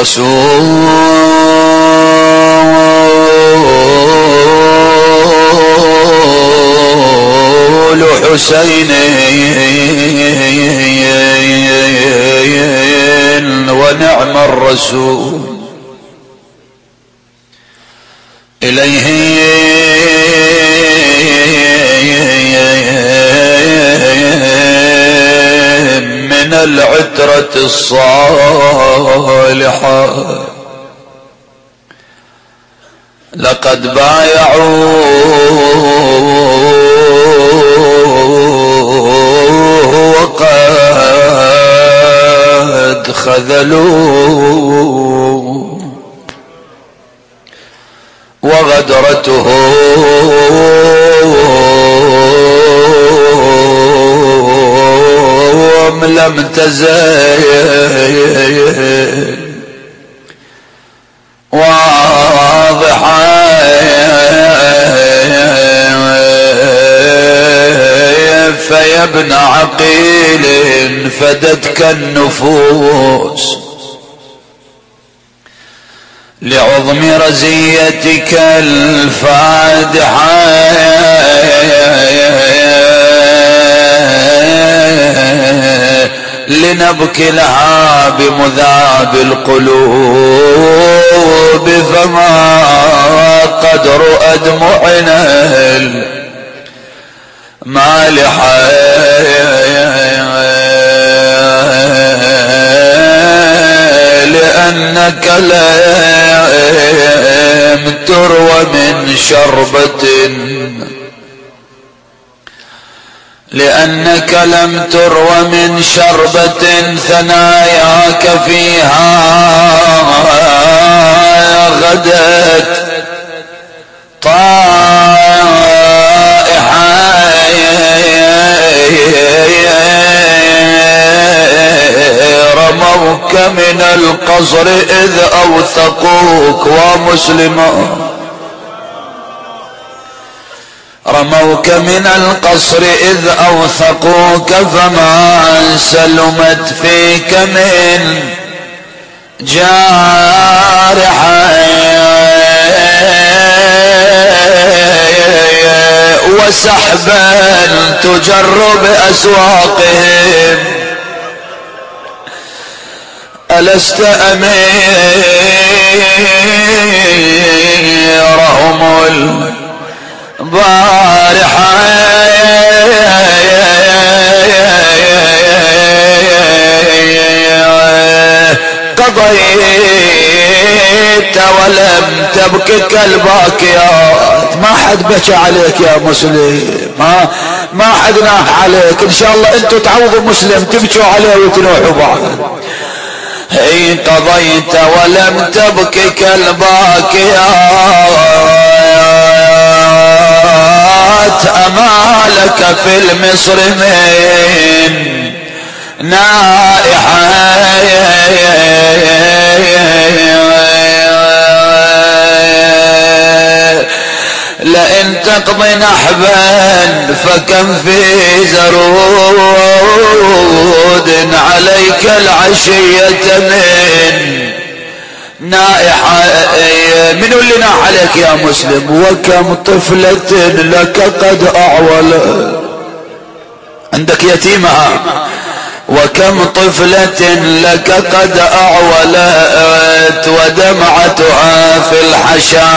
رسول حسين ونعم الرسول. إليه العترة الصالحة. لقد بايعوا وقد خذلوا وغدرته واضحة فيا ابن عقيل فدتك النفوس. لعظم رزيتك الفادحة. لنبكي لها بمذاب القلوب فما قدر أدمعنا المالحة لأنك لم تروى من شربة لأنك لم تروى من شربة ثناياك فيها غدت. طائحة رموك من القصر إذ أوثقوك ومسلمون. رموك من القصر إذ أوثقوك فما سلمت فيك من جارحة وسحبا تجر بأسواقهم ألست أميرهم قضيت ولم تبكك الباكيات ما حد بكى عليك يا مسلم ما ما حد ناح عليك ان شاء الله أنتم تعوضوا مسلم تبكوا عليه وتنوحوا بعض قضيت ولم تبكك الباكيات أمالك في المصر من نائحة. لئن تقضي نحبا فكم في زرود عليك العشية من نائحة من اللي ناح عليك يا مسلم؟ وكم طفلة لك قد أعول. عندك يتيمة؟ وكم طفلة لك قد أعولت ودمعتها في الحشا.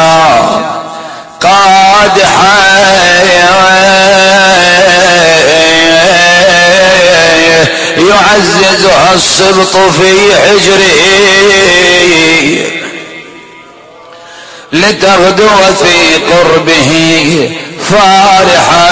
يعززها السبط في حجره. لتغدو في قربه فارحة